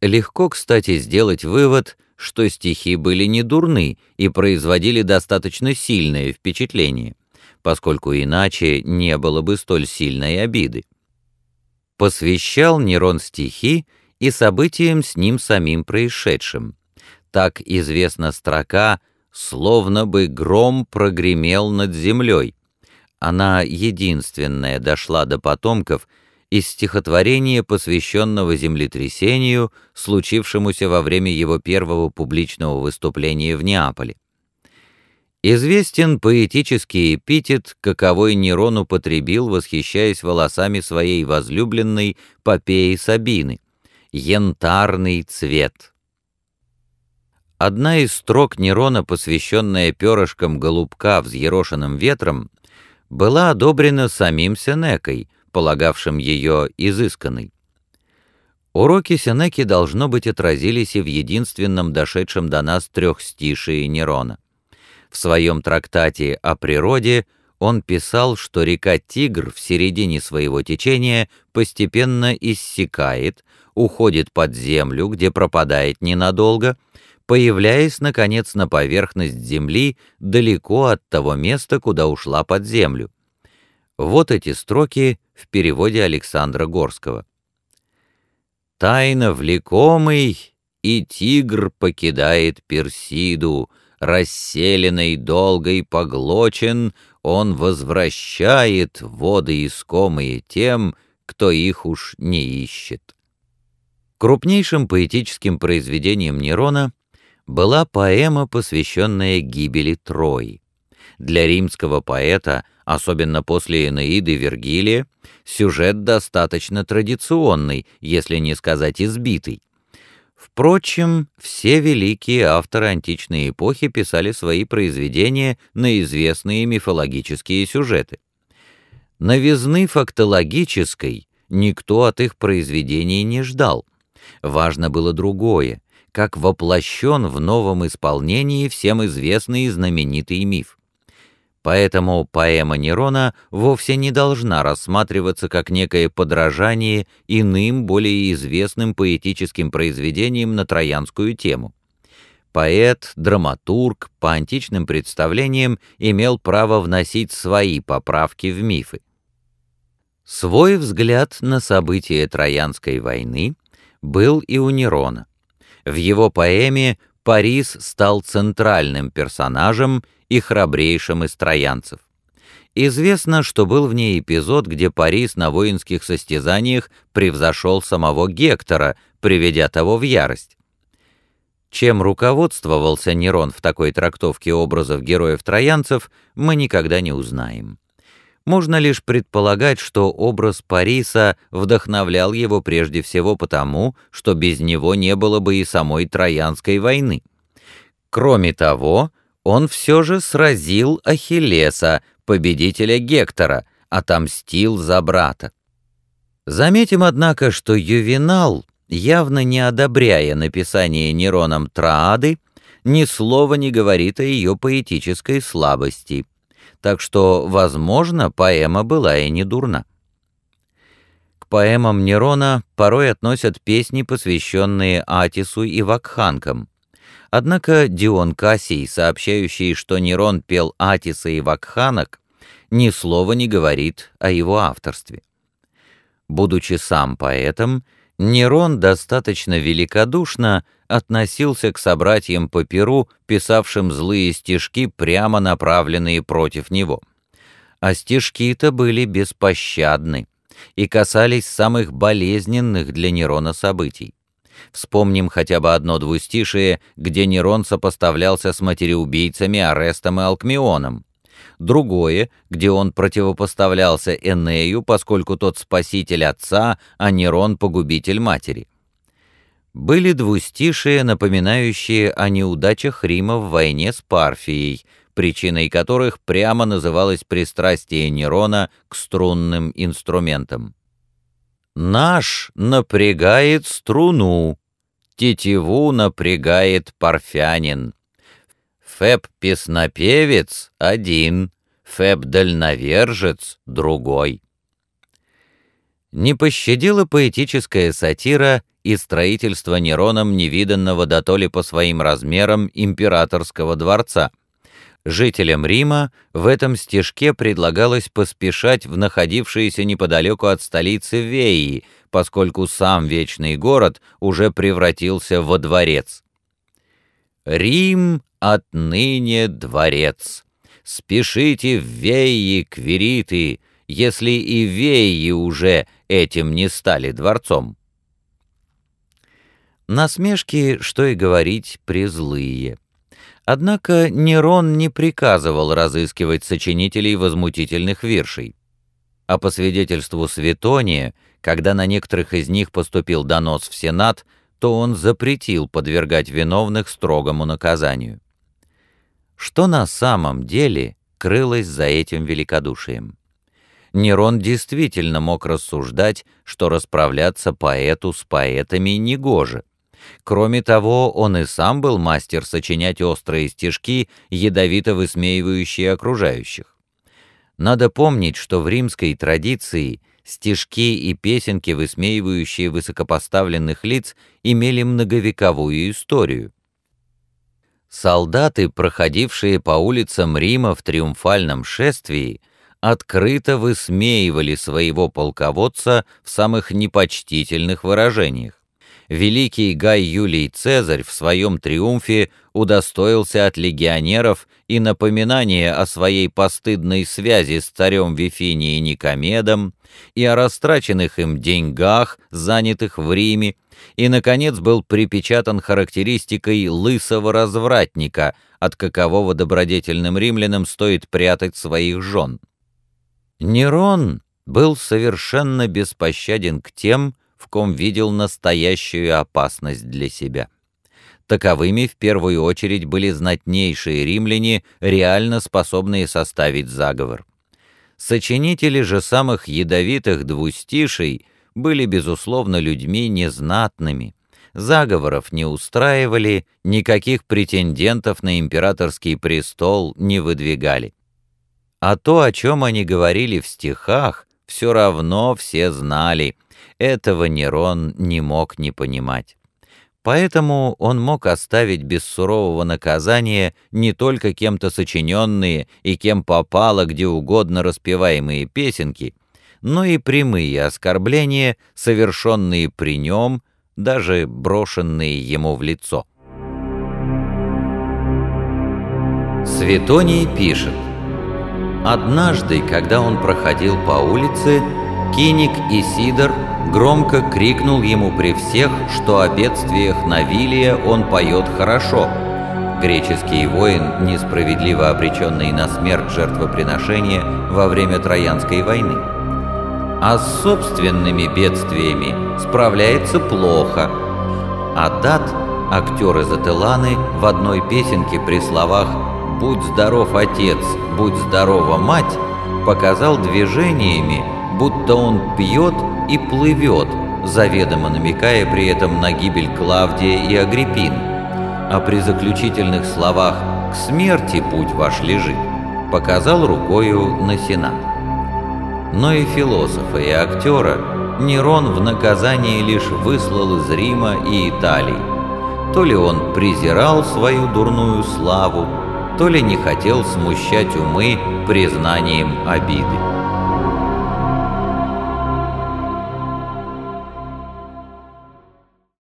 Легко, кстати, сделать вывод, что стихи были не дурны и производили достаточно сильное впечатление, поскольку иначе не было бы столь сильной обиды. Посвящал Нерон стихи и событиям с ним самим происшедшим. Так известна строка «Словно бы гром прогремел над землей». Она единственная дошла до потомков из стихотворения, посвященного землетрясению, случившемуся во время его первого публичного выступления в Неаполе. Известен поэтический эпитет, каковой Нерон употребил, восхищаясь волосами своей возлюбленной Попеи Сабины — «янтарный цвет». Одна из строк Нерона, посвященная перышкам голубка, взъерошенным ветром, была одобрена самим Сенекой, полагавшим ее изысканной. Уроки Сенеки, должно быть, отразились и в единственном дошедшем до нас трехстишии Нерона. В своем трактате о природе он писал, что река Тигр в середине своего течения постепенно иссякает, уходит под землю, где пропадает ненадолго, появляясь, наконец, на поверхность земли далеко от того места, куда ушла под землю. Вот эти строки в переводе Александра Горского. «Тайно влекомый, и тигр покидает Персиду, расселенный долго и поглочен, он возвращает воды искомые тем, кто их уж не ищет». Крупнейшим поэтическим произведением Нерона была поэма, посвященная гибели Трои. Для римского поэта — особенно после Энеиды Вергилия, сюжет достаточно традиционный, если не сказать избитый. Впрочем, все великие авторы античной эпохи писали свои произведения на известные мифологические сюжеты. Новизны фактологической никто от их произведений не ждал. Важно было другое, как воплощен в новом исполнении всем известный и знаменитый миф. Поэтому поэма Нерона вовсе не должна рассматриваться как некое подражание иным, более известным поэтическим произведениям на троянскую тему. Поэт, драматург по античным представлениям имел право вносить свои поправки в мифы. Свой взгляд на события Троянской войны был и у Нерона. В его поэме Парис стал центральным персонажем и храбрейшим из троянцев. Известно, что был в ней эпизод, где Парис на воинских состязаниях превзошел самого Гектора, приведя того в ярость. Чем руководствовался Нерон в такой трактовке образов героев-троянцев, мы никогда не узнаем. Можно лишь предполагать, что образ Париса вдохновлял его прежде всего потому, что без него не было бы и самой Троянской войны. Кроме того, он все же сразил Ахиллеса, победителя Гектора, отомстил за брата. Заметим, однако, что Ювенал, явно не одобряя написание Нероном Троады, ни слова не говорит о ее поэтической слабости, так что, возможно, поэма была и не дурна. К поэмам Нерона порой относят песни, посвященные Атису и Вакханкам. Однако Дион Кассий, сообщающий, что Нерон пел Атиса и Вакханок, ни слова не говорит о его авторстве. Будучи сам поэтом, Нерон достаточно великодушно относился к собратьям по перу, писавшим злые стишки, прямо направленные против него. А стишки-то были беспощадны и касались самых болезненных для Нерона событий. Вспомним хотя бы одно двустишие, где Нерон сопоставлялся с матереубийцами Арестом и Алкмеоном. Другое, где он противопоставлялся Энею, поскольку тот спаситель отца, а Нерон — погубитель матери. Были двустишие, напоминающие о неудачах Рима в войне с Парфией, причиной которых прямо называлось пристрастие Нерона к струнным инструментам. Наш напрягает струну, тетиву напрягает парфянин. Феб-песнопевец — один, Феб-дальновержец — другой. Не пощадила поэтическая сатира и строительство Нероном невиданного дотоле по своим размерам императорского дворца. Жителям Рима в этом стежке предлагалось поспешать в находившиеся неподалеку от столицы Веи, поскольку сам Вечный город уже превратился во дворец. Рим отныне дворец. Спешите в Веи, Квириты, если и Веи уже этим не стали дворцом. Насмешки, что и говорить, презлые. Однако Нерон не приказывал разыскивать сочинителей возмутительных виршей. А по свидетельству Светония, когда на некоторых из них поступил донос в Сенат, то он запретил подвергать виновных строгому наказанию. Что на самом деле крылось за этим великодушием? Нерон действительно мог рассуждать, что расправляться поэту с поэтами негоже. Кроме того, он и сам был мастер сочинять острые стишки, ядовито высмеивающие окружающих. Надо помнить, что в римской традиции стишки и песенки, высмеивающие высокопоставленных лиц, имели многовековую историю. Солдаты, проходившие по улицам Рима в триумфальном шествии, открыто высмеивали своего полководца в самых непочтительных выражениях великий Гай Юлий Цезарь в своем триумфе удостоился от легионеров и напоминания о своей постыдной связи с царем Вифинией Никомедом, и о растраченных им деньгах, занятых в Риме, и, наконец, был припечатан характеристикой лысого развратника, от какового добродетельным римлянам стоит прятать своих жен. Нерон был совершенно беспощаден к тем, в ком видел настоящую опасность для себя. Таковыми в первую очередь были знатнейшие римляне, реально способные составить заговор. Сочинители же самых ядовитых двустишей были, безусловно, людьми незнатными, заговоров не устраивали, никаких претендентов на императорский престол не выдвигали. А то, о чем они говорили в стихах, все равно все знали — этого Нерон не мог не понимать. Поэтому он мог оставить без сурового наказания не только кем-то сочиненные и кем попало где угодно распеваемые песенки, но и прямые оскорбления, совершенные при нем, даже брошенные ему в лицо. Светоний пишет, «Однажды, когда он проходил по улице, Киник и Сидор громко крикнул ему при всех, что о бедствиях Навилия он поет хорошо. Греческий воин, несправедливо обреченный на смерть жертвоприношения во время Троянской войны. А с собственными бедствиями справляется плохо. А Дат, актер из Ателаны, в одной песенке при словах «Будь здоров, отец, будь здорова, мать» показал движениями, будто он пьет и плывет, заведомо намекая при этом на гибель Клавдия и Агриппин. А при заключительных словах «к смерти путь ваш лежит» показал рукою на Сенат. Но и философа, и актера Нерон в наказание лишь выслал из Рима и Италии. То ли он презирал свою дурную славу, то ли не хотел смущать умы признанием обиды.